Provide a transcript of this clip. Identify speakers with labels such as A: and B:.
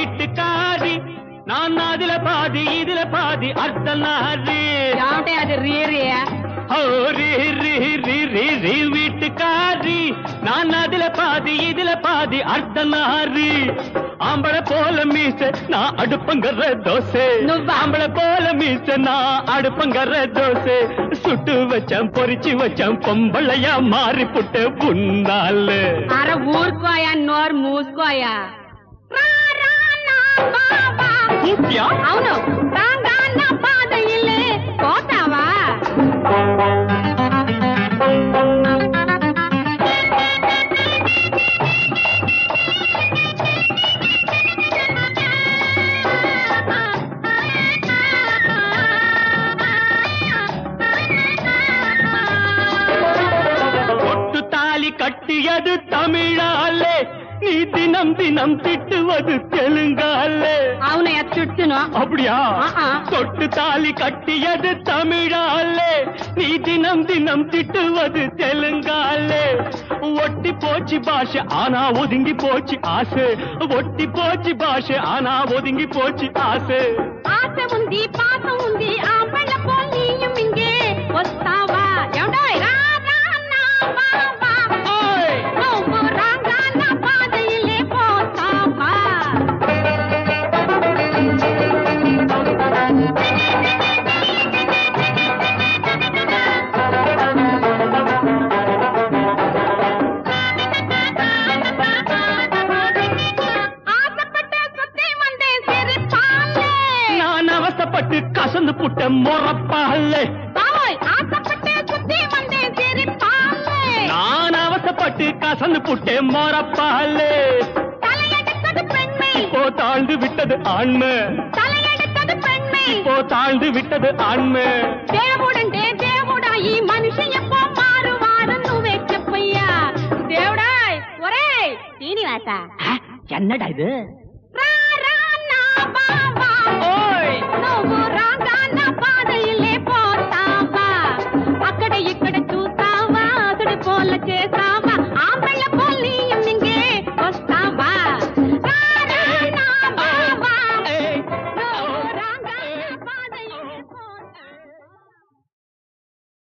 A: வீட்டுக்காரி நான் அதுல பாதி இதுல பாதி அர்த்தம் வீட்டுக்காரி நான் அதுல பாதி இதுல பாதி அர்த்தம் ஆம்பள போல மீச நான் அடுப்பங்கற தோசை. ஆம்பள போல மீச நான் அடுப்பங்கற தோசை. சுட்டு வச்சம் பொறிச்சு வச்சம் பொம்பளையா மாறி புட்ட புண்ணாலு.
B: அரை ஊர்க்கோயா நோர்
A: மூஸ்கோயா?
B: అవును
A: கட்டியது தமிழாலே. நீ தினம் தினம் திட்டுவது தெலுங்காலே.
B: அவனை சுட்டணும்
A: அப்படியா? சொட்டு தாலி கட்டியது தமிழாலே. நீ தினம் தினம் திட்டுவது தெலுங்காலே. ஒட்டி போச்சு பாஷ ஆனா ஒதுங்கி போச்சு ஆசை. ஒட்டி போச்சு பாஷ ஆனா ஒதுங்கி போச்சு ஆசை.
B: ஆசை உந்தி பாசம் உந்தி ஆமா செம்பொறப்பாலே
A: நான் அவசப்பட்டு கசந்து
B: புட்டேன் மோரப்பாலே
A: இப்போ தாழ்ந்து விட்டது ஆண்மை. இப்போ தாழ்ந்து விட்டது ஆண்மை.
B: தேவுடண்டே தேவுடாயி மனுஷன் எப்போ மாறுவாரு நுவே செப்பையா தேவுடாய் ஒரே சீனிவாசா.
A: என்னடா இது?